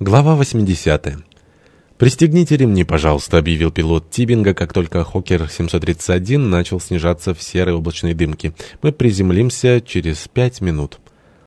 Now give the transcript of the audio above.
Глава 80. «Пристегните ремни, пожалуйста», — объявил пилот Тибинга, как только Хокер-731 начал снижаться в серой облачной дымке. «Мы приземлимся через пять минут».